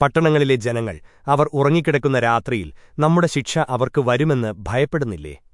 പട്ടണങ്ങളിലെ ജനങ്ങൾ അവർ ഉറങ്ങിക്കിടക്കുന്ന രാത്രിയിൽ നമ്മുടെ ശിക്ഷ അവർക്ക് വരുമെന്ന് ഭയപ്പെടുന്നില്ലേ?